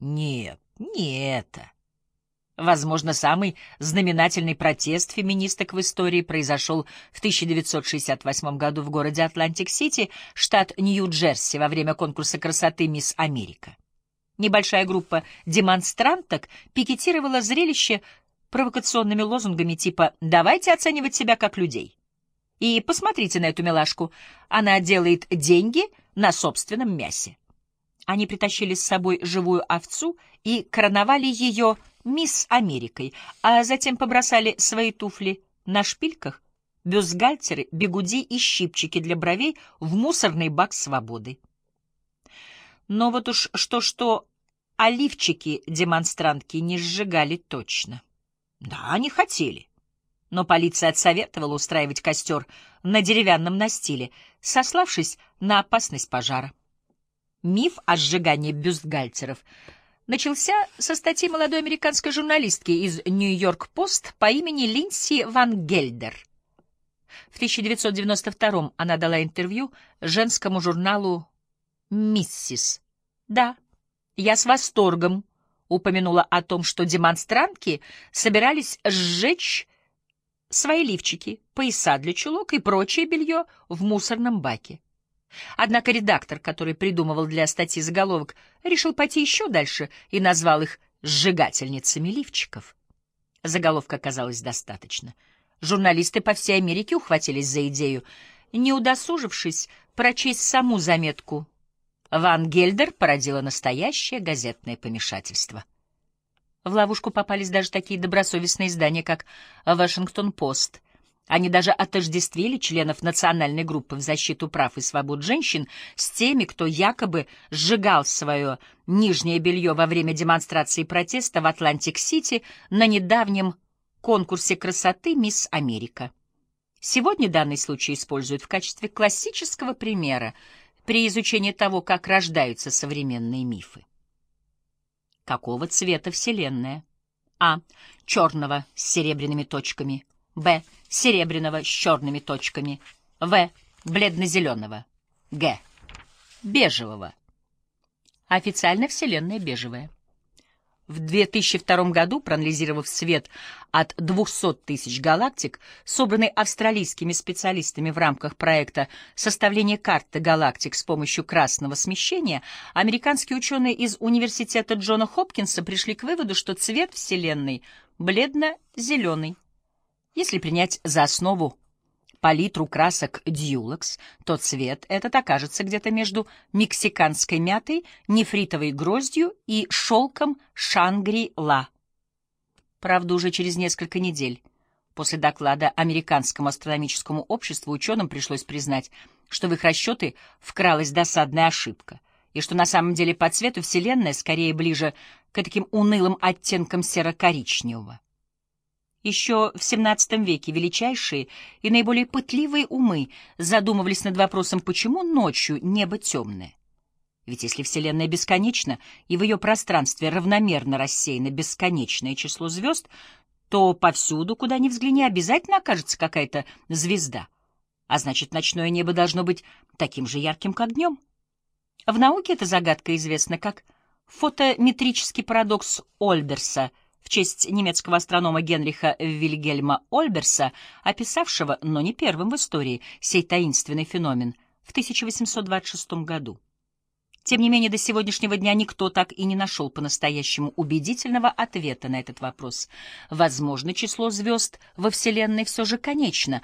Нет, не это. Возможно, самый знаменательный протест феминисток в истории произошел в 1968 году в городе Атлантик-Сити, штат Нью-Джерси, во время конкурса красоты «Мисс Америка». Небольшая группа демонстранток пикетировала зрелище провокационными лозунгами типа «давайте оценивать себя как людей». И посмотрите на эту милашку, она делает деньги на собственном мясе. Они притащили с собой живую овцу и короновали ее «Мисс Америкой», а затем побросали свои туфли на шпильках, бюстгальтеры, бегуди и щипчики для бровей в мусорный бак свободы. Но вот уж что-что, оливчики демонстрантки не сжигали точно. Да, они хотели. Но полиция отсоветовала устраивать костер на деревянном настиле, сославшись на опасность пожара. Миф о сжигании бюстгальтеров начался со статьи молодой американской журналистки из «Нью-Йорк-Пост» по имени Линси Ван Гельдер. В 1992 она дала интервью женскому журналу «Миссис». Да, я с восторгом упомянула о том, что демонстрантки собирались сжечь свои лифчики, пояса для чулок и прочее белье в мусорном баке. Однако редактор, который придумывал для статьи заголовок, решил пойти еще дальше и назвал их «сжигательницами лифчиков». Заголовка оказалось достаточно. Журналисты по всей Америке ухватились за идею, не удосужившись прочесть саму заметку Ван Гельдер породила настоящее газетное помешательство. В ловушку попались даже такие добросовестные издания, как «Вашингтон-Пост». Они даже отождествили членов национальной группы в защиту прав и свобод женщин с теми, кто якобы сжигал свое нижнее белье во время демонстрации протеста в Атлантик-Сити на недавнем конкурсе красоты «Мисс Америка». Сегодня данный случай используют в качестве классического примера при изучении того, как рождаются современные мифы. Какого цвета Вселенная? А. Черного с серебряными точками. Б. Серебряного с черными точками. В. Бледно-зеленого. Г. Бежевого. Официально Вселенная бежевая. В 2002 году, проанализировав свет от 200 тысяч галактик, собранный австралийскими специалистами в рамках проекта «Составление карты галактик с помощью красного смещения», американские ученые из Университета Джона Хопкинса пришли к выводу, что цвет Вселенной бледно-зеленый. Если принять за основу палитру красок Дьюлекс, то цвет этот окажется где-то между мексиканской мятой, нефритовой гроздью и шелком Шангри-Ла. Правда, уже через несколько недель после доклада Американскому астрономическому обществу ученым пришлось признать, что в их расчеты вкралась досадная ошибка, и что на самом деле по цвету Вселенная скорее ближе к таким унылым оттенкам серо-коричневого. Еще в XVII веке величайшие и наиболее пытливые умы задумывались над вопросом, почему ночью небо темное. Ведь если Вселенная бесконечна, и в ее пространстве равномерно рассеяно бесконечное число звезд, то повсюду, куда ни взгляни, обязательно окажется какая-то звезда. А значит, ночное небо должно быть таким же ярким, как днем. В науке эта загадка известна как фотометрический парадокс Ольберса — в честь немецкого астронома Генриха Вильгельма Ольберса, описавшего, но не первым в истории, сей таинственный феномен в 1826 году. Тем не менее, до сегодняшнего дня никто так и не нашел по-настоящему убедительного ответа на этот вопрос. Возможно, число звезд во Вселенной все же конечно,